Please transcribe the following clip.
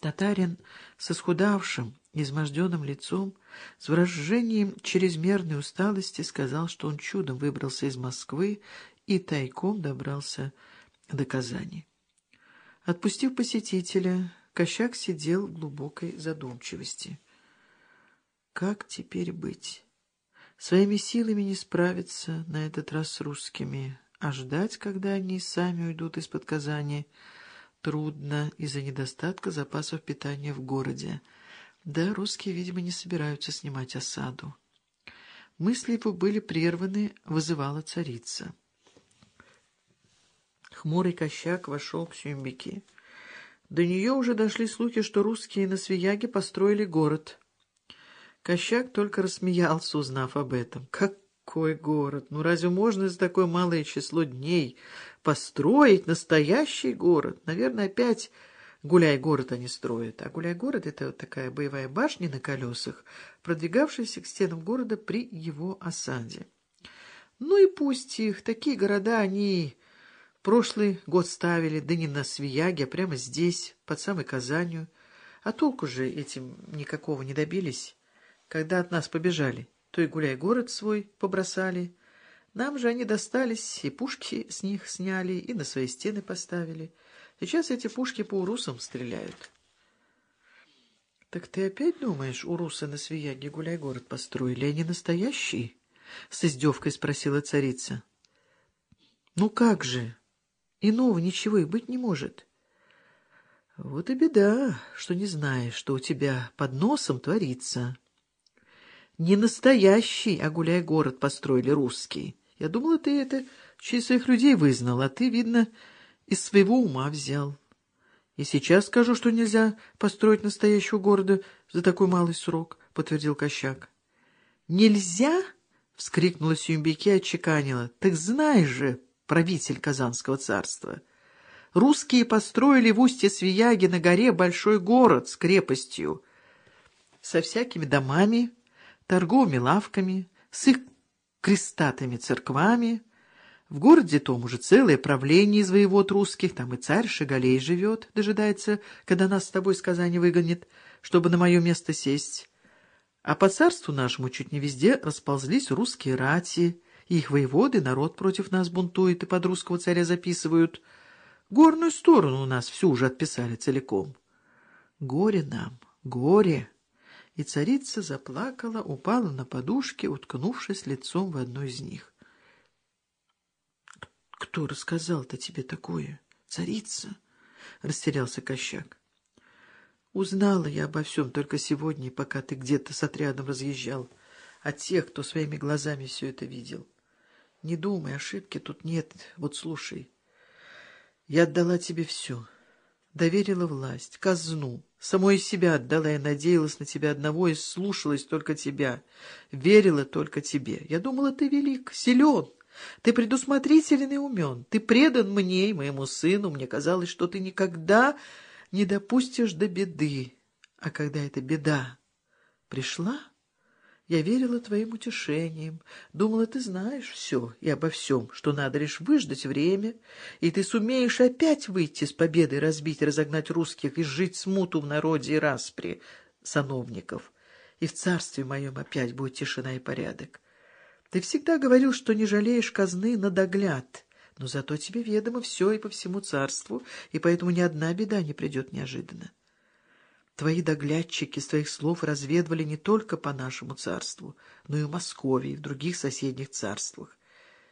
Татарин с исхудавшим, изможденным лицом, с выражением чрезмерной усталости сказал, что он чудом выбрался из Москвы и тайком добрался до Казани. Отпустив посетителя, Кощак сидел в глубокой задумчивости. Как теперь быть? Своими силами не справиться на этот раз с русскими, а ждать, когда они сами уйдут из-под Казани, трудно из-за недостатка запасов питания в городе. Да, русские, видимо, не собираются снимать осаду. Мысли его были прерваны, вызывала царица. Хмурый кощак вошел к Сюмбике. До нее уже дошли слухи, что русские на Свияге построили город — Кощак только рассмеялся, узнав об этом. Какой город! Ну разве можно за такое малое число дней построить настоящий город? Наверное, опять гуляй-город они строят. А гуляй-город — это вот такая боевая башня на колесах, продвигавшаяся к стенам города при его осаде. Ну и пусть их, такие города они прошлый год ставили, да не на Свияге, а прямо здесь, под самой Казанью. А толку же этим никакого не добились когда от нас побежали, то и гуляй-город свой побросали. Нам же они достались, и пушки с них сняли, и на свои стены поставили. Сейчас эти пушки по урусам стреляют. — Так ты опять думаешь, урусы на Свияге гуляй-город построили, они настоящие? — с издевкой спросила царица. — Ну как же? Иного ничего и быть не может. — Вот и беда, что не знаешь, что у тебя под носом творится. Не настоящий, а гуляй-город построили русские. Я думала, ты это через своих людей вызнал, а ты, видно, из своего ума взял. И сейчас скажу, что нельзя построить настоящего города за такой малый срок, — подтвердил Кощак. — Нельзя? — вскрикнула Сюмбике и отчеканила. — Так знаешь же, правитель Казанского царства. Русские построили в устье Свияги на горе большой город с крепостью, со всякими домами, торговыми лавками, с их крестатыми церквами. В городе том уже целое правление из воевод русских, там и царь Шагалей живет, дожидается, когда нас с тобой с Казани выгонит, чтобы на мое место сесть. А по царству нашему чуть не везде расползлись русские рати, и их воеводы народ против нас бунтует и под русского царя записывают. Горную сторону у нас всю уже отписали целиком. Горе нам, горе! И царица заплакала, упала на подушки, уткнувшись лицом в одну из них. — Кто рассказал-то тебе такое, царица? — растерялся Кощак. — Узнала я обо всем только сегодня, пока ты где-то с отрядом разъезжал, от тех, кто своими глазами все это видел. Не думай, ошибки тут нет. Вот слушай, я отдала тебе все, доверила власть, казну, Самой себя отдала и надеялась на тебя одного и слушалась только тебя, верила только тебе. Я думала, ты велик, силен, ты предусмотрителен и умен, ты предан мне и моему сыну. Мне казалось, что ты никогда не допустишь до беды. А когда эта беда пришла... Я верила твоим утешениям, думала, ты знаешь все и обо всем, что надо лишь выждать время, и ты сумеешь опять выйти с победой, разбить разогнать русских и жить смуту в народе и распри сановников. И в царстве моем опять будет тишина и порядок. Ты всегда говорил, что не жалеешь казны на догляд, но зато тебе ведомо все и по всему царству, и поэтому ни одна беда не придет неожиданно. Твои доглядчики с твоих слов разведывали не только по нашему царству, но и в Москве и в других соседних царствах.